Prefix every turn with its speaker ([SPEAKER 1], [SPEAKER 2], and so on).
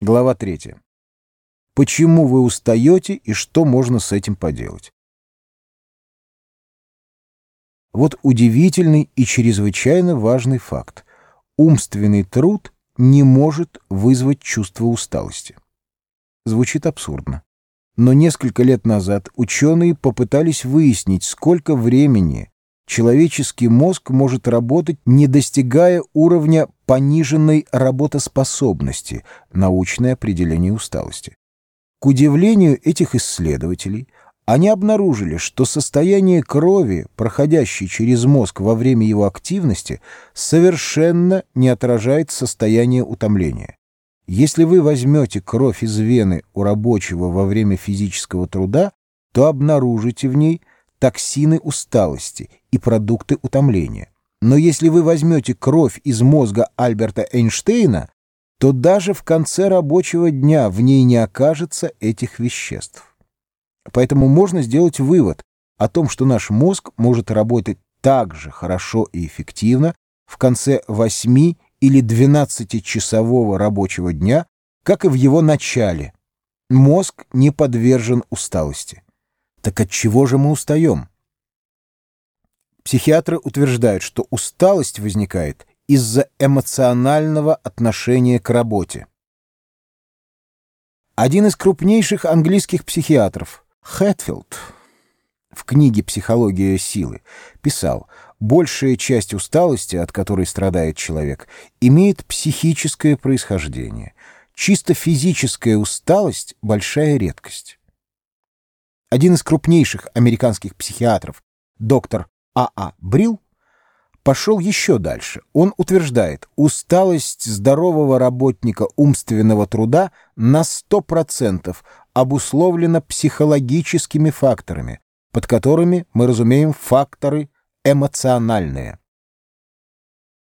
[SPEAKER 1] Глава 3. Почему вы устаете и что можно с этим поделать? Вот удивительный и чрезвычайно важный факт. Умственный труд не может вызвать чувство усталости. Звучит абсурдно. Но несколько лет назад ученые попытались выяснить, сколько времени человеческий мозг может работать, не достигая уровня пониженной работоспособности, научное определение усталости. К удивлению этих исследователей, они обнаружили, что состояние крови, проходящей через мозг во время его активности, совершенно не отражает состояние утомления. Если вы возьмете кровь из вены у рабочего во время физического труда, то обнаружите в ней токсины усталости и продукты утомления. Но если вы возьмете кровь из мозга Альберта Эйнштейна, то даже в конце рабочего дня в ней не окажется этих веществ. Поэтому можно сделать вывод о том, что наш мозг может работать так же хорошо и эффективно в конце 8 или 12-часового рабочего дня, как и в его начале. Мозг не подвержен усталости. Так от чего же мы устаем? Психиатры утверждают, что усталость возникает из-за эмоционального отношения к работе. Один из крупнейших английских психиатров, Хэтфилд, в книге «Психология силы» писал, большая часть усталости, от которой страдает человек, имеет психическое происхождение. Чисто физическая усталость – большая редкость. Один из крупнейших американских психиатров, доктор А.А. А. Брил, пошел еще дальше. Он утверждает, усталость здорового работника умственного труда на 100% обусловлена психологическими факторами, под которыми мы разумеем факторы эмоциональные.